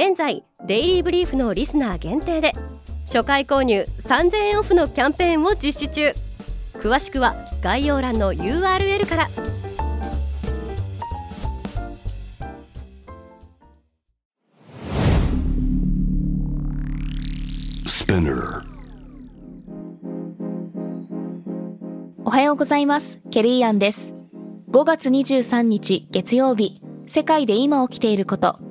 現在デイリーブリーフのリスナー限定で初回購入3000円オフのキャンペーンを実施中。詳しくは概要欄の URL から。おはようございます。ケリーアンです。5月23日月曜日。世界で今起きていること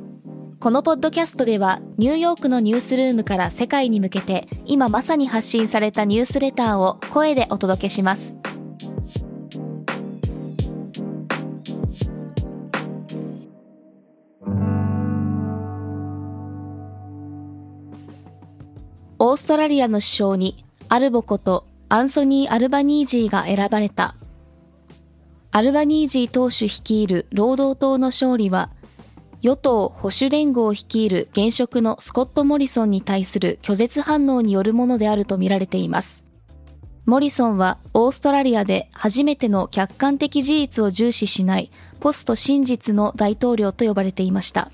このポッドキャストではニューヨークのニュースルームから世界に向けて今まさに発信されたニュースレターを声でお届けします。オーストラリアの首相にアルボことアンソニー・アルバニージーが選ばれた。アルバニージー党首率いる労働党の勝利は与党保守連合を率いる現職のスコット・モリソンに対する拒絶反応によるものであるとみられています。モリソンはオーストラリアで初めての客観的事実を重視しないポスト真実の大統領と呼ばれていました。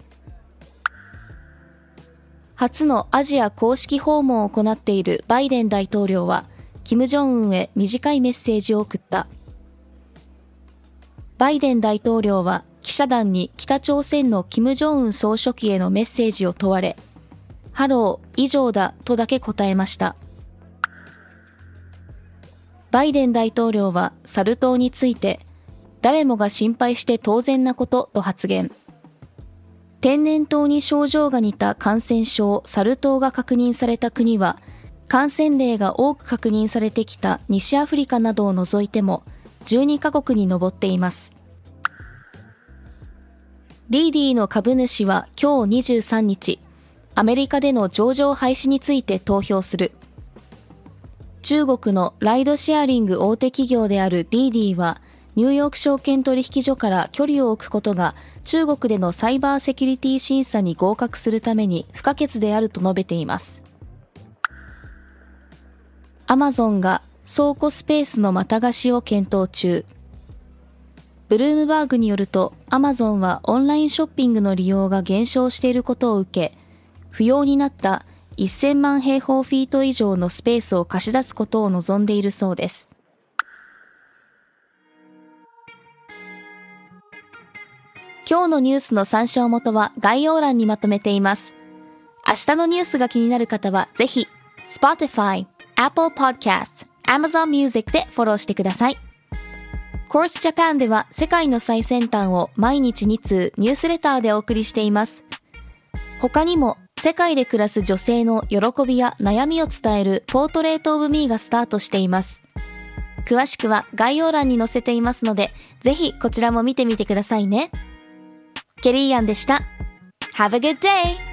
初のアジア公式訪問を行っているバイデン大統領は、キム・ジョンウンへ短いメッセージを送った。バイデン大統領は記者団に北朝鮮の金正恩総書記へのメッセージを問われ、 Hello、以上だとだけ答えました。バイデン大統領はサル痘について、誰もが心配して当然なことと発言。天然痘に症状が似た感染症サル痘が確認された国は、感染例が多く確認されてきた西アフリカなどを除いても12カ国に上っています。ディーディの株主は今日23日、アメリカでの上場廃止について投票する。中国のライドシェアリング大手企業であるディーディは、ニューヨーク証券取引所から距離を置くことが中国でのサイバーセキュリティ審査に合格するために不可欠であると述べています。アマゾンが倉庫スペースのまた貸しを検討中。ブルームバーグによると、アマゾンはオンラインショッピングの利用が減少していることを受け、不要になった1000万平方フィート以上のスペースを貸し出すことを望んでいるそうです。今日のニュースの参照元は概要欄にまとめています。明日のニュースが気になる方はぜひ、Spotify、Apple Podcasts、Amazon Music でフォローしてください。Course Japan では世界の最先端を毎日2通ニュースレターでお送りしています。他にも世界で暮らす女性の喜びや悩みを伝えるポートレートオブミーがスタートしています。詳しくは概要欄に載せていますので、ぜひこちらも見てみてくださいね。ケリーアンでした。Have a good day!